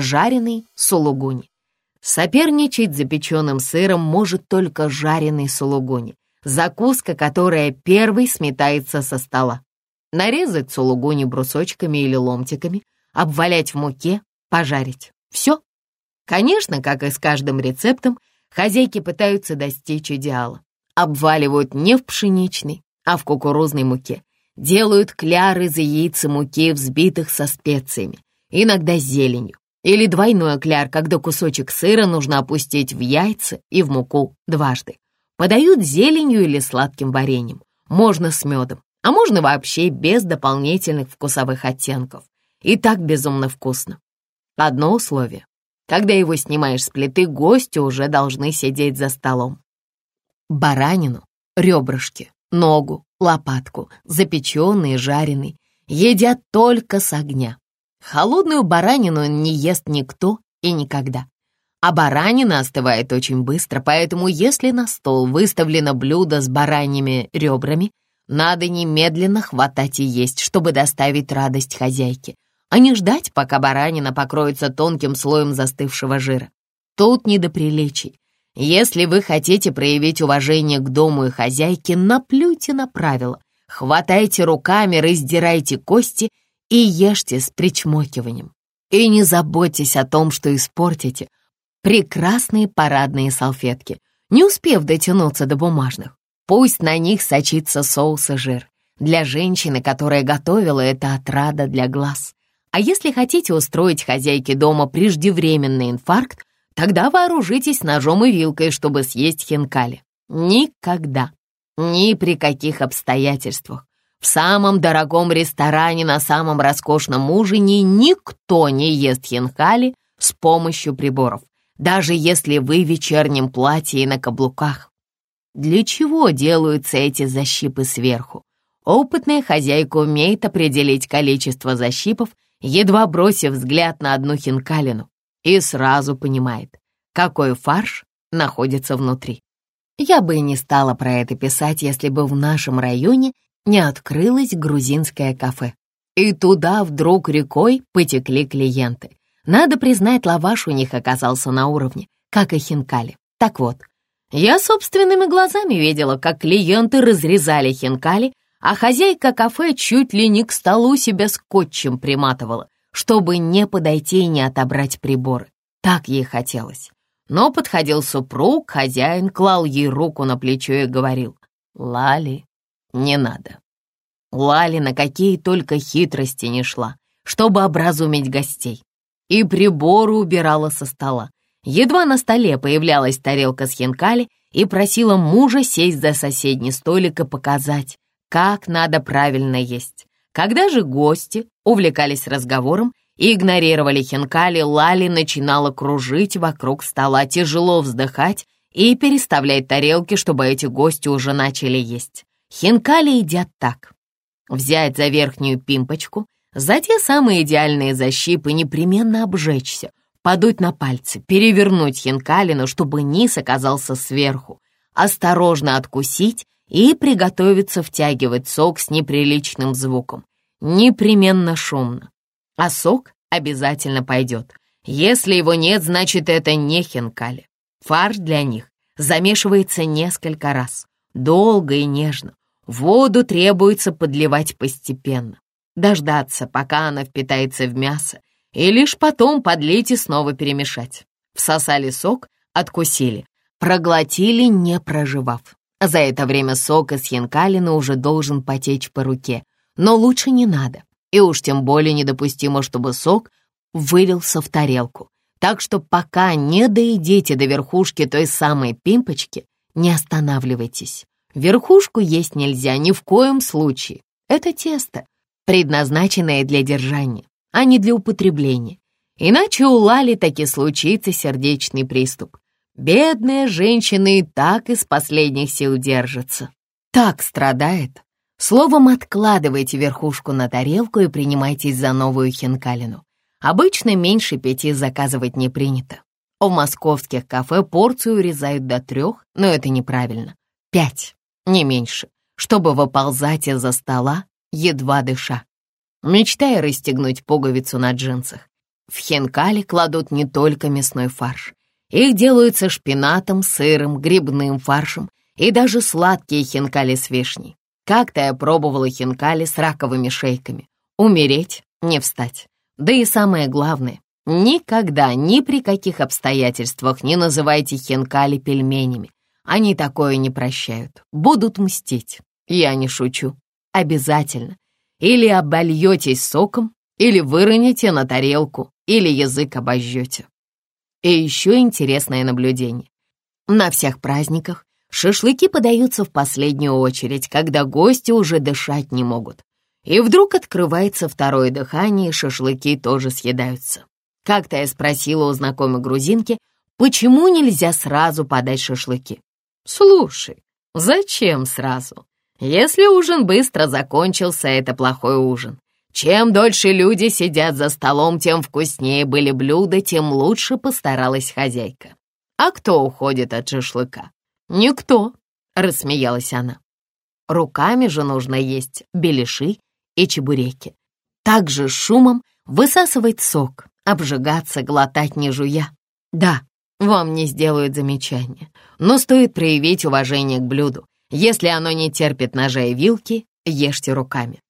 жареный сулугуни. Соперничать с запеченным сыром может только жареный сулугуни, закуска, которая первой сметается со стола. Нарезать сулугуни брусочками или ломтиками, обвалять в муке, пожарить. Все. Конечно, как и с каждым рецептом, хозяйки пытаются достичь идеала. Обваливают не в пшеничной, а в кукурузной муке. Делают кляры из яиц и муки, взбитых со специями, иногда зеленью. Или двойной кляр, когда кусочек сыра нужно опустить в яйца и в муку дважды. Подают зеленью или сладким вареньем. Можно с медом, а можно вообще без дополнительных вкусовых оттенков. И так безумно вкусно. Одно условие. Когда его снимаешь с плиты, гости уже должны сидеть за столом. Баранину, ребрышки, ногу, лопатку, запеченный и жареный, едят только с огня. Холодную баранину не ест никто и никогда. А баранина остывает очень быстро, поэтому если на стол выставлено блюдо с бараньими ребрами, надо немедленно хватать и есть, чтобы доставить радость хозяйке, а не ждать, пока баранина покроется тонким слоем застывшего жира. Тут не до приличий. Если вы хотите проявить уважение к дому и хозяйке, наплюйте на правила, хватайте руками, раздирайте кости и ешьте с причмокиванием. И не заботьтесь о том, что испортите прекрасные парадные салфетки, не успев дотянуться до бумажных. Пусть на них сочится соус и жир. Для женщины, которая готовила, это отрада для глаз. А если хотите устроить хозяйке дома преждевременный инфаркт, Тогда вооружитесь ножом и вилкой, чтобы съесть хинкали. Никогда, ни при каких обстоятельствах. В самом дорогом ресторане на самом роскошном ужине никто не ест хинкали с помощью приборов, даже если вы в вечернем платье и на каблуках. Для чего делаются эти защипы сверху? Опытная хозяйка умеет определить количество защипов, едва бросив взгляд на одну хинкалину и сразу понимает, какой фарш находится внутри. Я бы и не стала про это писать, если бы в нашем районе не открылось грузинское кафе. И туда вдруг рекой потекли клиенты. Надо признать, лаваш у них оказался на уровне, как и хинкали. Так вот, я собственными глазами видела, как клиенты разрезали хинкали, а хозяйка кафе чуть ли не к столу себя скотчем приматывала, чтобы не подойти и не отобрать приборы. Так ей хотелось. Но подходил супруг, хозяин, клал ей руку на плечо и говорил, «Лали, не надо». Лали на какие только хитрости не шла, чтобы образумить гостей. И приборы убирала со стола. Едва на столе появлялась тарелка с хинкали и просила мужа сесть за соседний столик и показать, как надо правильно есть. Когда же гости увлекались разговором и игнорировали хинкали, Лали начинала кружить вокруг стола, тяжело вздыхать и переставлять тарелки, чтобы эти гости уже начали есть. Хинкали едят так. Взять за верхнюю пимпочку, за те самые идеальные защипы непременно обжечься, подуть на пальцы, перевернуть хинкалину, чтобы низ оказался сверху, осторожно откусить и приготовиться втягивать сок с неприличным звуком. Непременно шумно. А сок обязательно пойдет. Если его нет, значит, это не хинкали. Фарш для них замешивается несколько раз, долго и нежно. Воду требуется подливать постепенно, дождаться, пока она впитается в мясо, и лишь потом подлить и снова перемешать. Всосали сок, откусили, проглотили, не проживав. За это время сок из хинкалина уже должен потечь по руке, но лучше не надо. И уж тем более недопустимо, чтобы сок вылился в тарелку. Так что пока не доедите до верхушки той самой пимпочки, не останавливайтесь. Верхушку есть нельзя ни в коем случае. Это тесто, предназначенное для держания, а не для употребления. Иначе у Лали таки случится сердечный приступ. Бедная женщина и так из последних сил держится. Так страдает. Словом, откладывайте верхушку на тарелку и принимайтесь за новую хинкалину. Обычно меньше пяти заказывать не принято. В московских кафе порцию урезают до трех, но это неправильно. Пять, не меньше, чтобы выползать из-за стола, едва дыша. Мечтая расстегнуть пуговицу на джинсах. В хинкали кладут не только мясной фарш. Их делают со шпинатом, сыром, грибным фаршем и даже сладкие хинкали с вишней. Как-то я пробовала хинкали с раковыми шейками. Умереть, не встать. Да и самое главное, никогда, ни при каких обстоятельствах не называйте хинкали пельменями. Они такое не прощают, будут мстить. Я не шучу. Обязательно. Или обольетесь соком, или выроните на тарелку, или язык обожжете. И еще интересное наблюдение. На всех праздниках шашлыки подаются в последнюю очередь, когда гости уже дышать не могут. И вдруг открывается второе дыхание, и шашлыки тоже съедаются. Как-то я спросила у знакомой грузинки, почему нельзя сразу подать шашлыки. «Слушай, зачем сразу? Если ужин быстро закончился, это плохой ужин. Чем дольше люди сидят за столом, тем вкуснее были блюда, тем лучше постаралась хозяйка. А кто уходит от шашлыка? Никто, рассмеялась она. Руками же нужно есть беляши и чебуреки. Также шумом высасывать сок, обжигаться, глотать не жуя. Да, вам не сделают замечания, но стоит проявить уважение к блюду. Если оно не терпит ножа и вилки, ешьте руками.